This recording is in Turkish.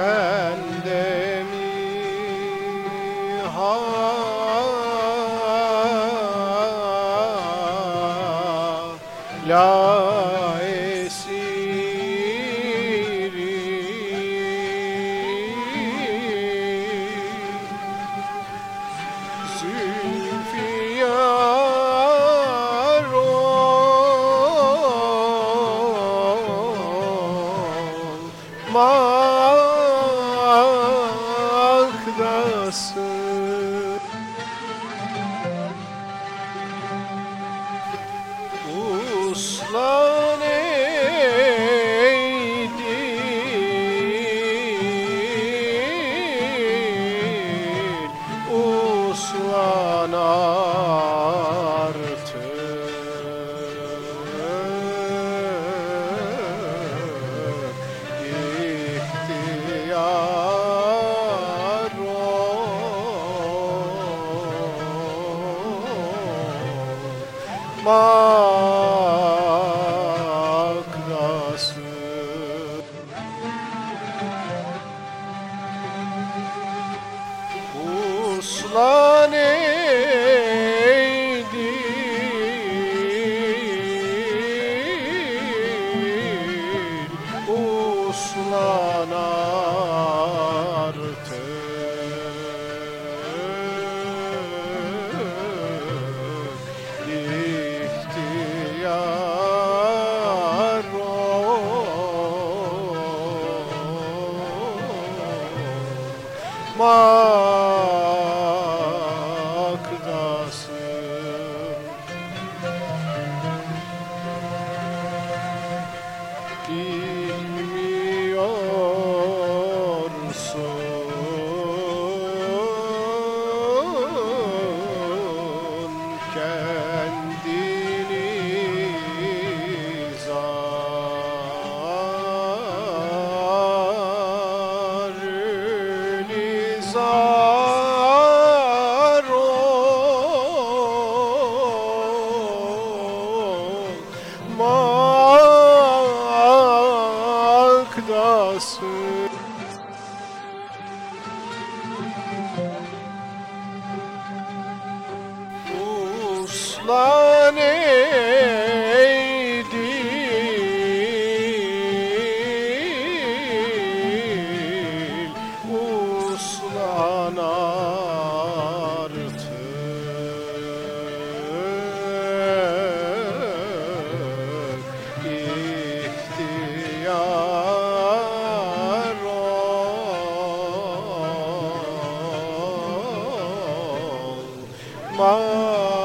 Sen de mi hala olmaktasın Uslan eydin Uslan artık olmaktasın Bilmiyorsun kendini nizar olmaktasın Uslan Oh.